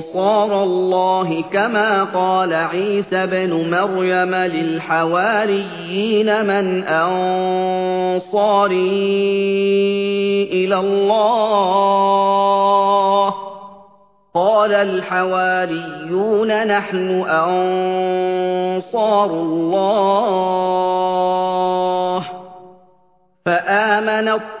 أنصار الله كما قال عيسى بن مريم للحواريين من أنصاري إلى الله. قال الحواريون نحن أنصار الله. فآمن الطائفة